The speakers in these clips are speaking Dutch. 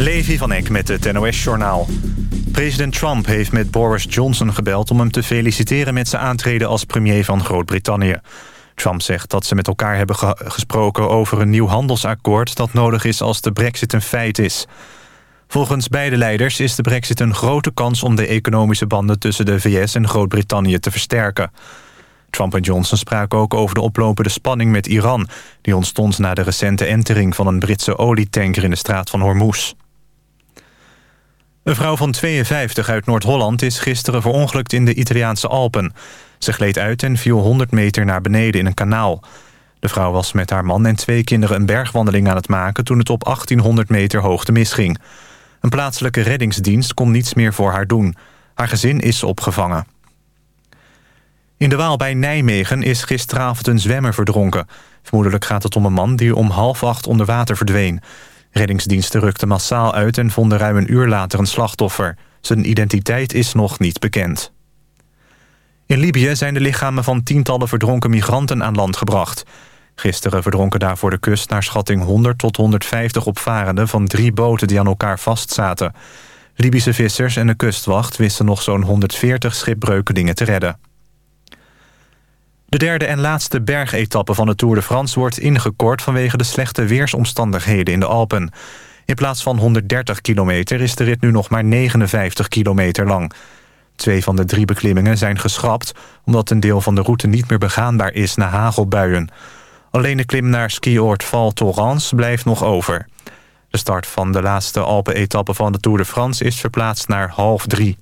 Levi van Eck met het NOS-journaal. President Trump heeft met Boris Johnson gebeld om hem te feliciteren... met zijn aantreden als premier van Groot-Brittannië. Trump zegt dat ze met elkaar hebben gesproken over een nieuw handelsakkoord... dat nodig is als de brexit een feit is. Volgens beide leiders is de brexit een grote kans... om de economische banden tussen de VS en Groot-Brittannië te versterken. Trump en Johnson spraken ook over de oplopende spanning met Iran... die ontstond na de recente entering van een Britse olietanker in de straat van Hormuz. Een vrouw van 52 uit Noord-Holland is gisteren verongelukt in de Italiaanse Alpen. Ze gleed uit en viel 100 meter naar beneden in een kanaal. De vrouw was met haar man en twee kinderen een bergwandeling aan het maken... toen het op 1800 meter hoogte misging. Een plaatselijke reddingsdienst kon niets meer voor haar doen. Haar gezin is opgevangen. In de Waal bij Nijmegen is gisteravond een zwemmer verdronken. Vermoedelijk gaat het om een man die om half acht onder water verdween. Reddingsdiensten rukten massaal uit en vonden ruim een uur later een slachtoffer. Zijn identiteit is nog niet bekend. In Libië zijn de lichamen van tientallen verdronken migranten aan land gebracht. Gisteren verdronken daar voor de kust naar schatting 100 tot 150 opvarenden... van drie boten die aan elkaar vastzaten. Libische vissers en de kustwacht wisten nog zo'n 140 schipbreukelingen te redden. De derde en laatste bergetappe van de Tour de France wordt ingekort... vanwege de slechte weersomstandigheden in de Alpen. In plaats van 130 kilometer is de rit nu nog maar 59 kilometer lang. Twee van de drie beklimmingen zijn geschrapt... omdat een deel van de route niet meer begaanbaar is na hagelbuien. Alleen de klim naar skioord Val Thorens blijft nog over. De start van de laatste Alpen-etappe van de Tour de France... is verplaatst naar half drie.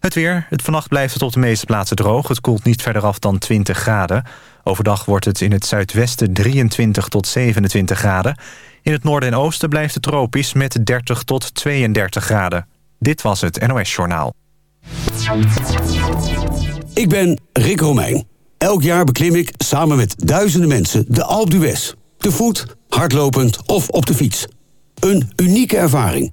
Het weer. Het vannacht blijft het op de meeste plaatsen droog. Het koelt niet verder af dan 20 graden. Overdag wordt het in het zuidwesten 23 tot 27 graden. In het noorden en oosten blijft het tropisch met 30 tot 32 graden. Dit was het NOS Journaal. Ik ben Rick Romeijn. Elk jaar beklim ik samen met duizenden mensen de Alpe. Te voet, hardlopend of op de fiets. Een unieke ervaring.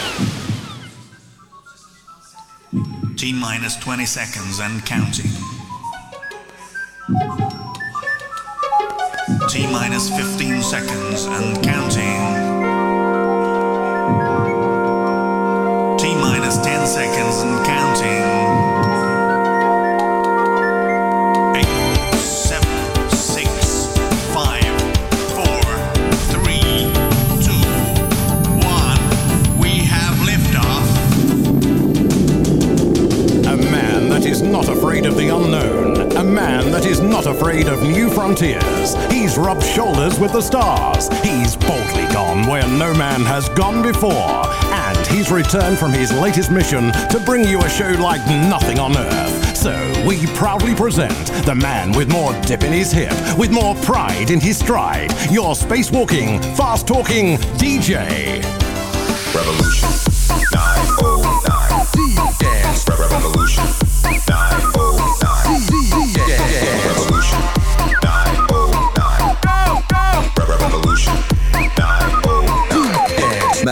T minus 20 seconds and counting. T minus 15 seconds and counting. T minus 10 seconds and counting. Not afraid of the unknown, a man that is not afraid of new frontiers. He's rubbed shoulders with the stars. He's boldly gone where no man has gone before. And he's returned from his latest mission to bring you a show like nothing on earth. So we proudly present the man with more dip in his hip, with more pride in his stride, your spacewalking, fast talking DJ. Revolution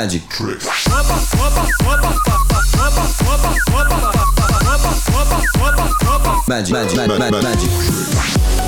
Magic Tricks. Magic, magic, magic, magic. line.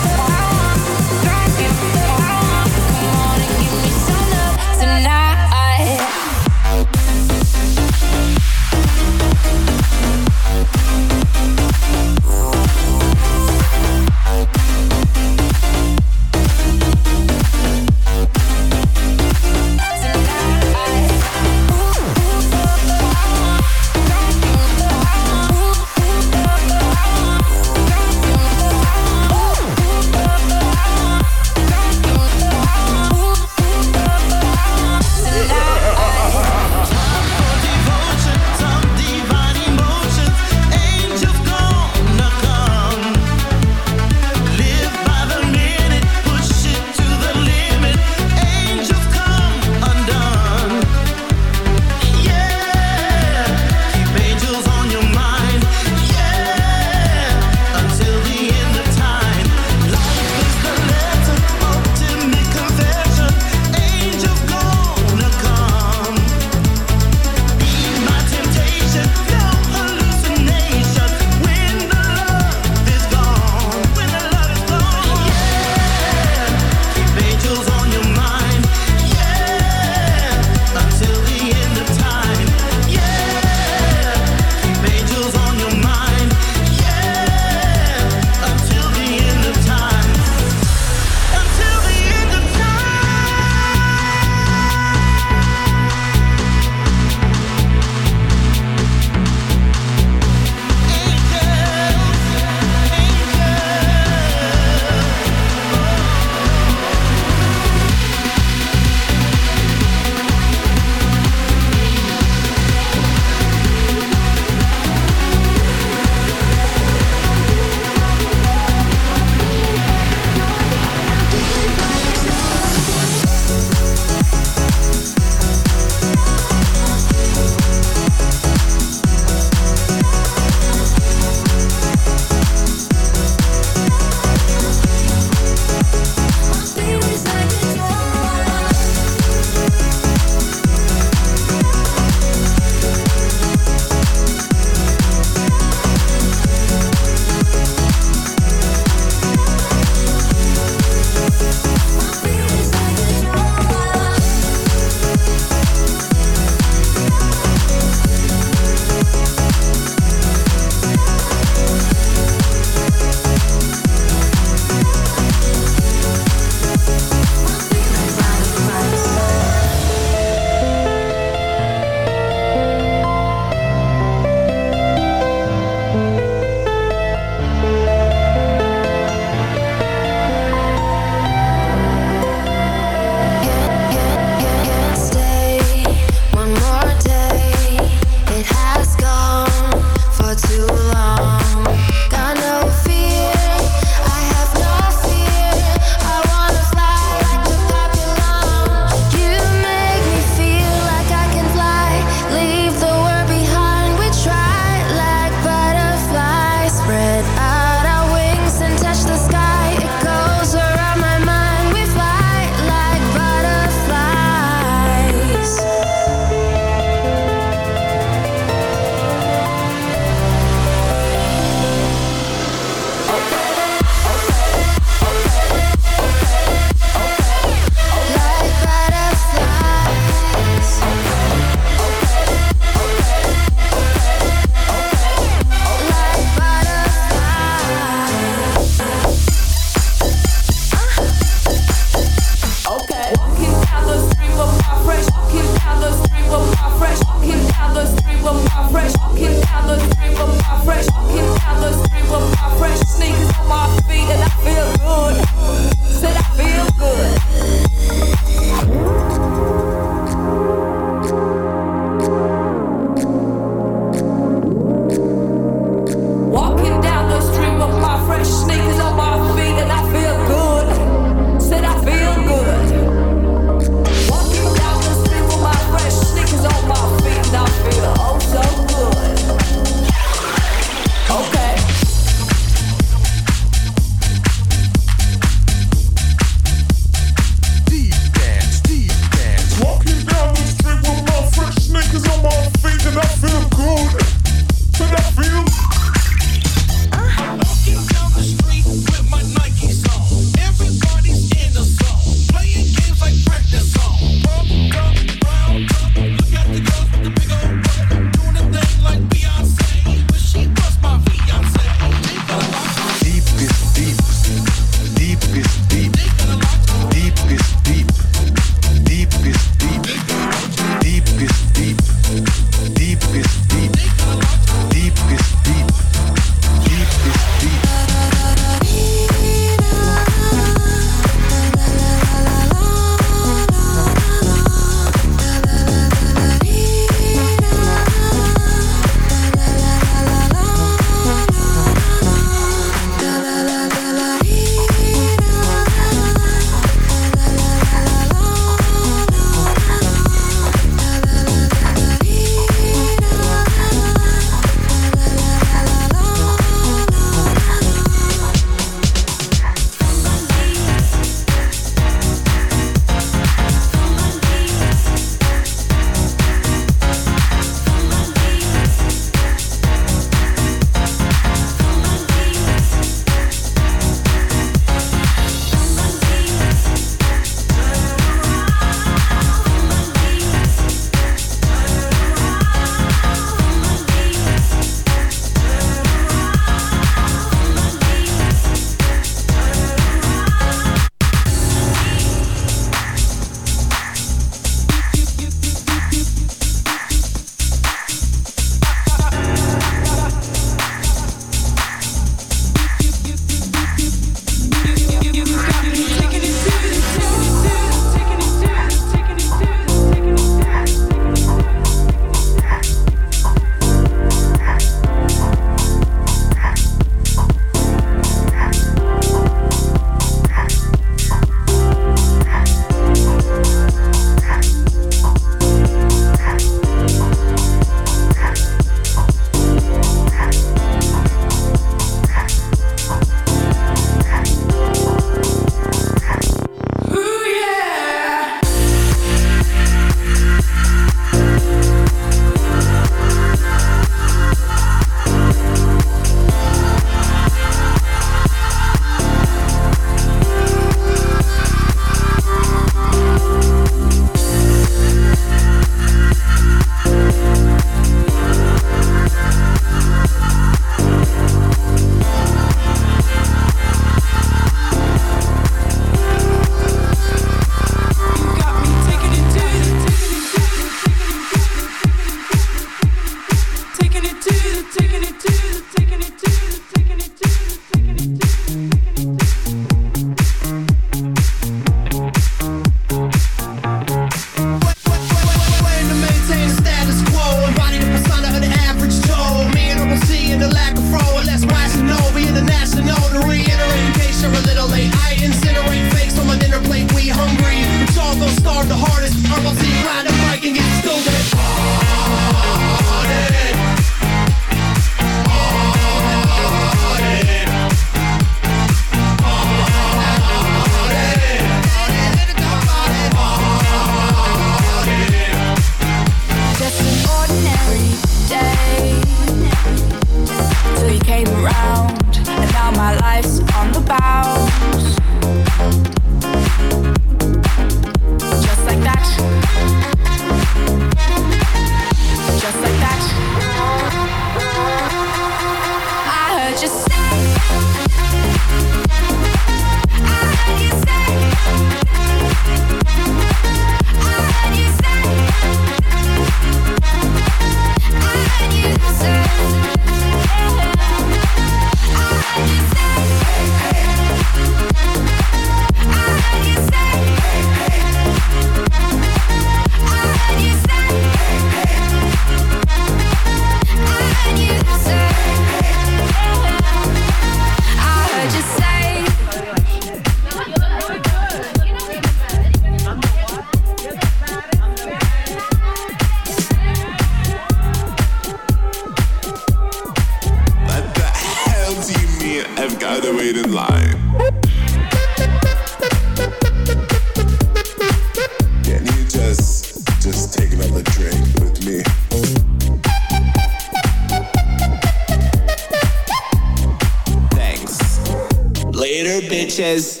Sanchez.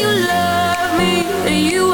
you love me, and you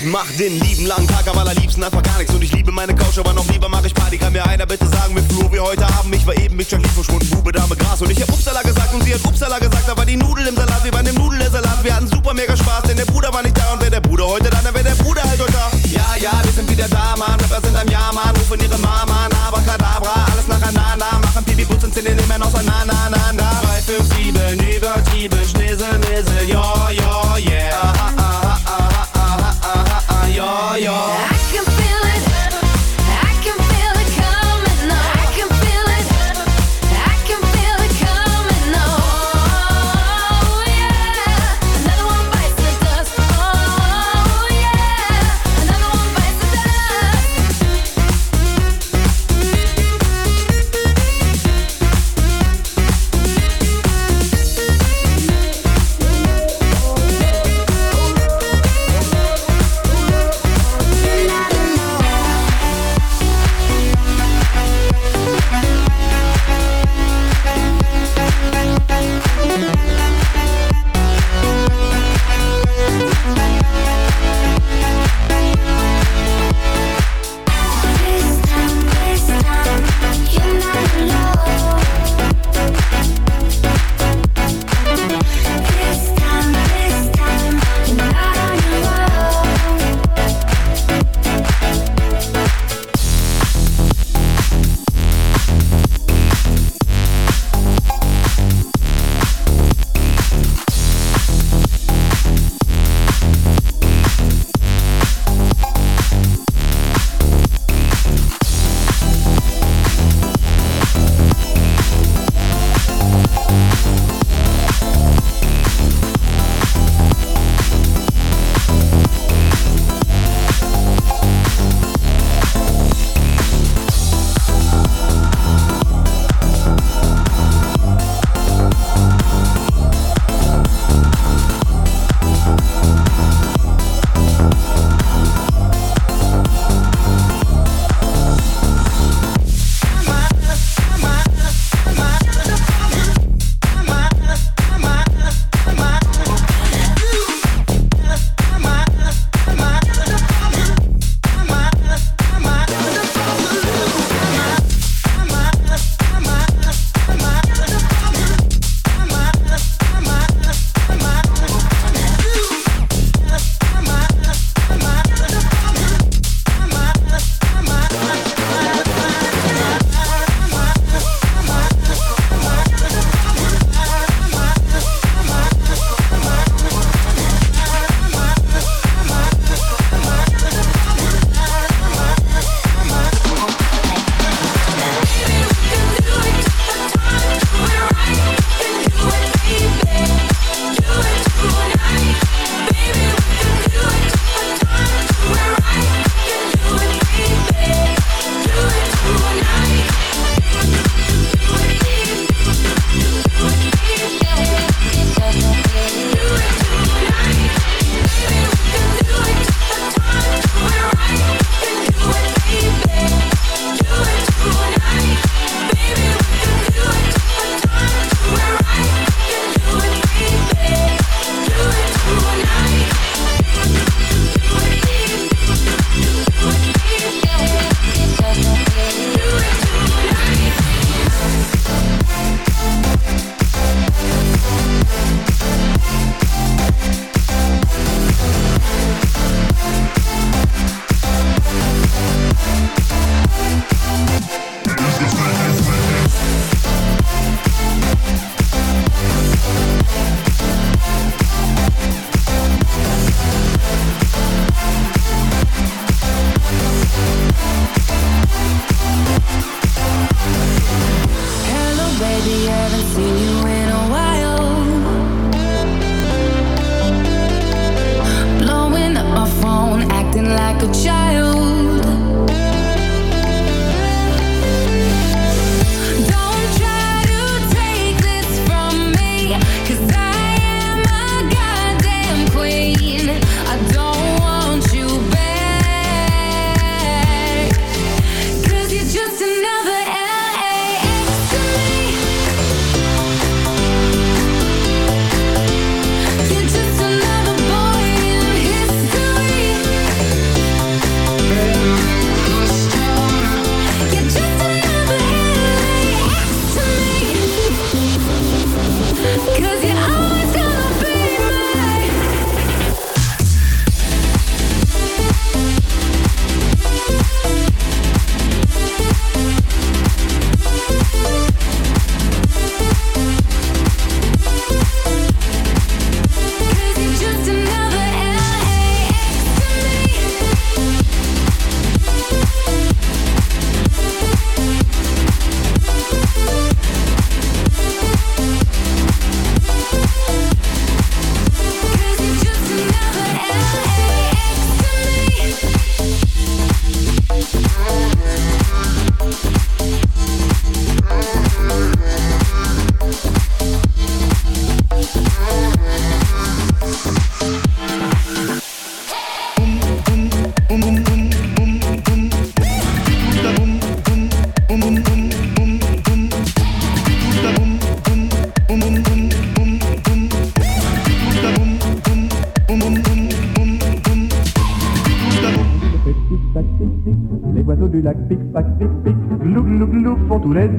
Ich mach den lieben langen Tag am allerliebsten einfach gar nichts. Und ich liebe meine Couch, aber noch lieber mach ich Party. Kann mir einer bitte sagen, wie Flur wir heute haben Ich war eben mit Jacqueline verschwunden, Bube, Dame, Gras. Und ich hab Upsala gesagt und sie hat Upsala gesagt Da war die Nudel im Salat, wie bei dem Nudel der Salat Wir hatten super mega Spaß, denn der Bruder war nicht da. Und wenn der Bruder heute da, dann wär der Bruder halt heute da. Ja, ja, wir sind wieder da, Mann. Rapper sind am Jahr, Mann. Rufen ihre Mama, Abracadabra Alles nacheinander, machen Pipi, putzen, Zähne, nehmen auseinander, na, na 3, 5, 7, übertrieben, Schnissel, Missel, ja, ja,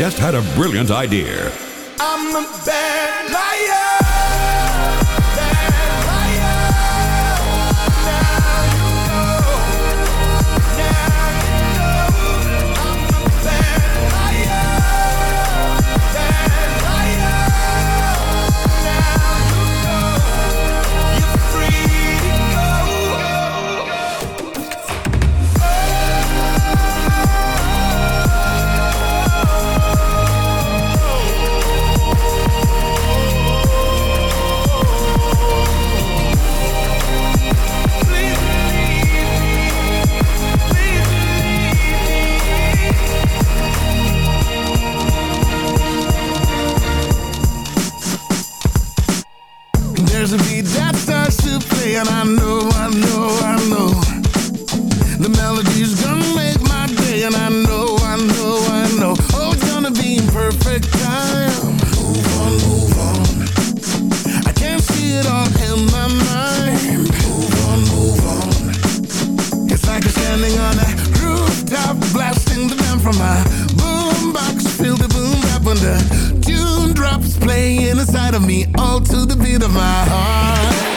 just had a brilliant idea. I'm a bad liar. there's a beat that starts to play, and I know, I know inside of me, all to the beat of my heart.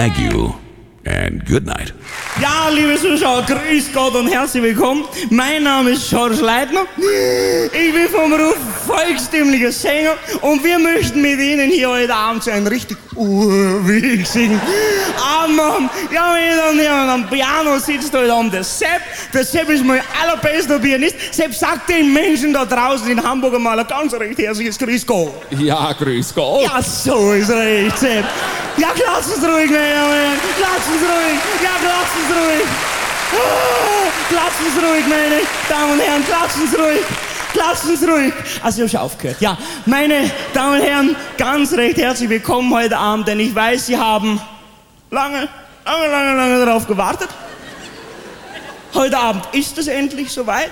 Thank you and good night. Ja, liebe Zuschauer, grüß Gott und herzlich willkommen. Mein Name ist George Leitner. Ich bin vom Beruf volkstümlicher Sänger und wir möchten mit Ihnen hier heute Abend so einen richtig urwichsigen Abend machen. Ja, meine Damen und Herren, am Piano sitzt heute Abend der Sepp. Der Sepp ist mein allerbester Pianist. Sepp, sagt den Menschen da draußen in Hamburg einmal ein ganz recht herzliches Grüß Gott. Ja, grüß Gott. Ja, so ist recht, Sepp. Ja, klatschen Sie ruhig, meine Damen und Herren. Klatschen Sie ruhig. Ja, klatschen Sie ruhig. Ah, Klatschen Sie ruhig, meine Damen und Herren. Klatschen Sie ruhig. Klatschen Sie ruhig. Also, ich habe schon aufgehört. Ja, meine Damen und Herren, ganz recht herzlich willkommen heute Abend, denn ich weiß, Sie haben lange, lange, lange, lange darauf gewartet. Heute Abend ist es endlich soweit.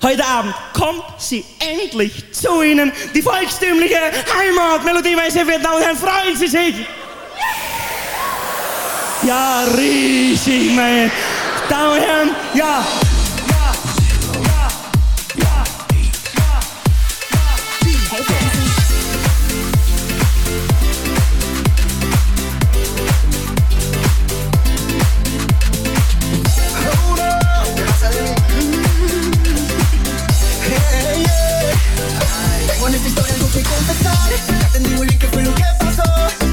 Heute Abend kommt sie endlich zu Ihnen, die volkstümliche Heimatmelodie, meine sehr verehrten Damen und Herren. Freuen Sie sich! ja reisime tähän ja Tengo el link que fue lo que pasó.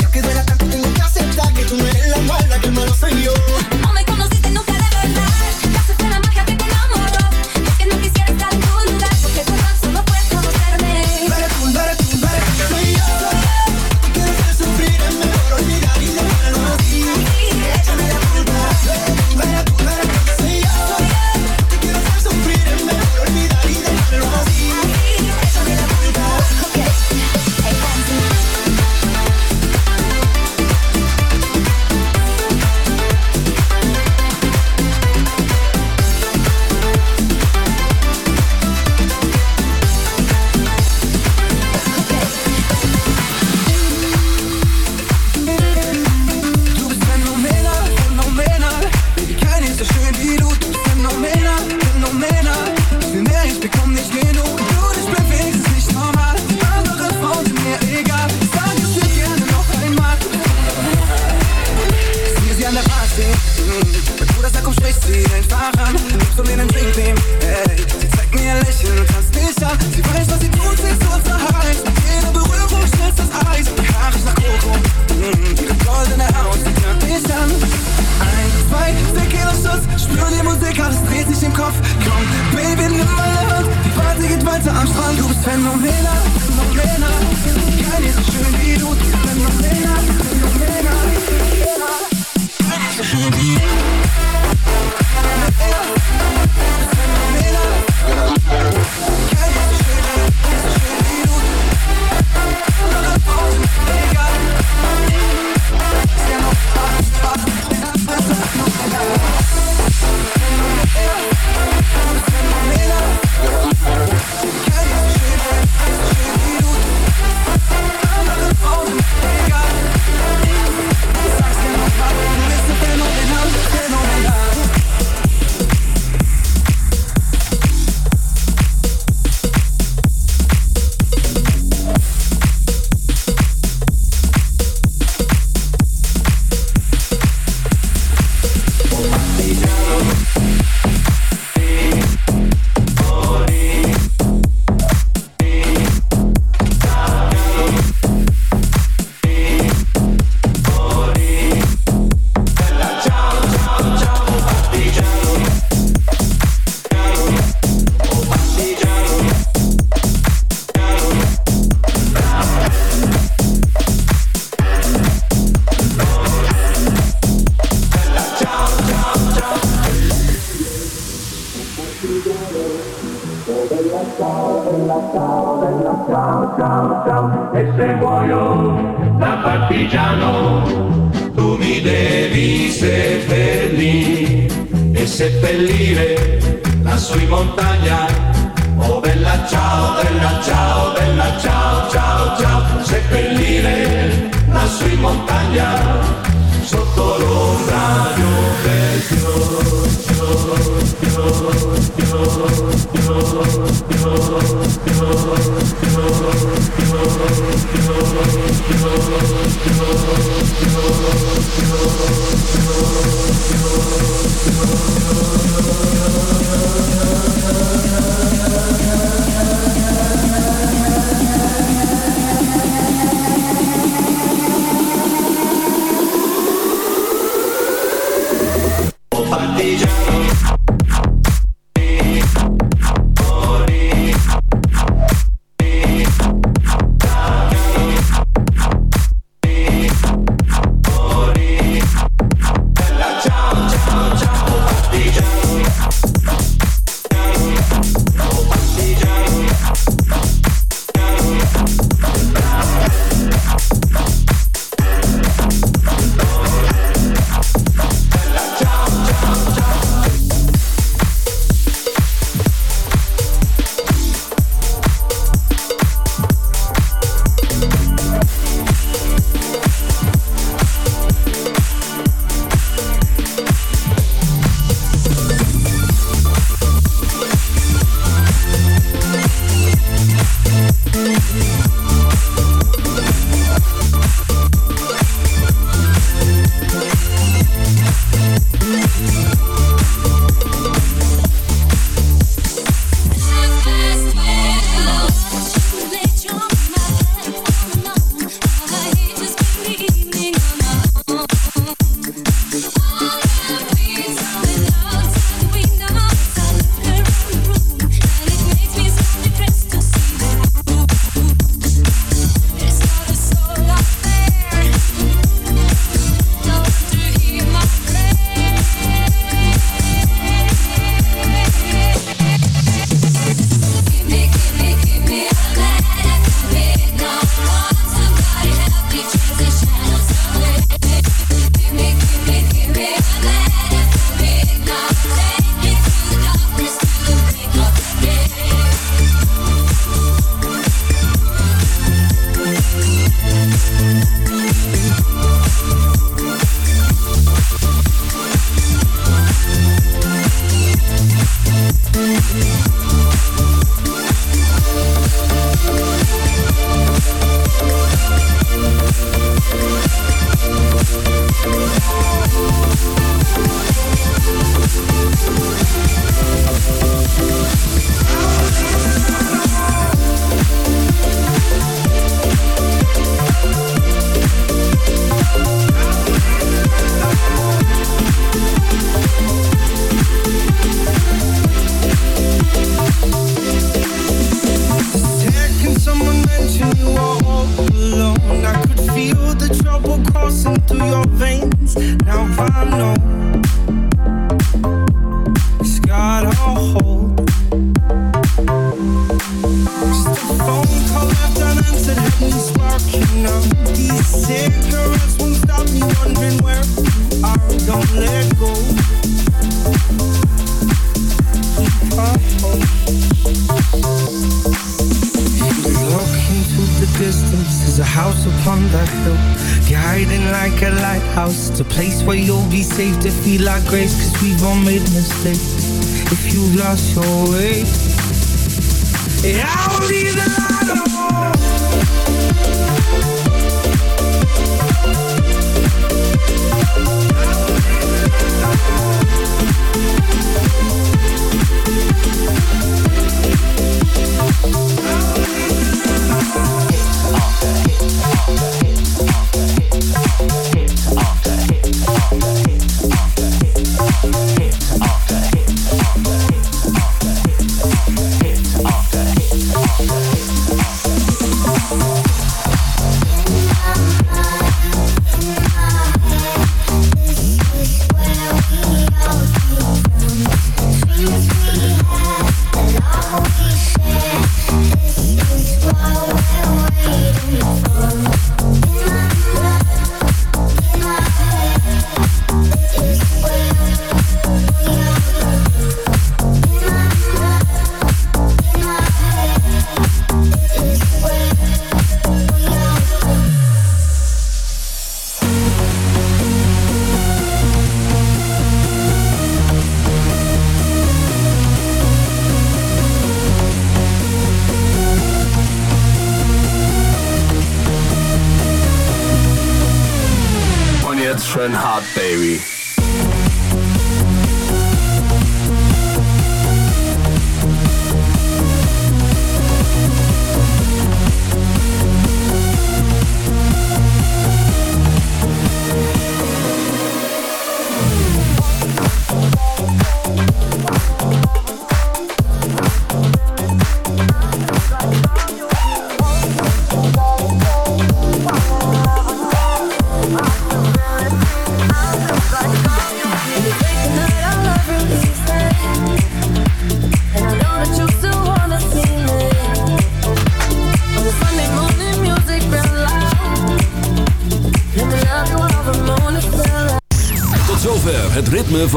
Yo que duela tanto tengo que aceptar que tú no eres la más. Maar me lo enseñó.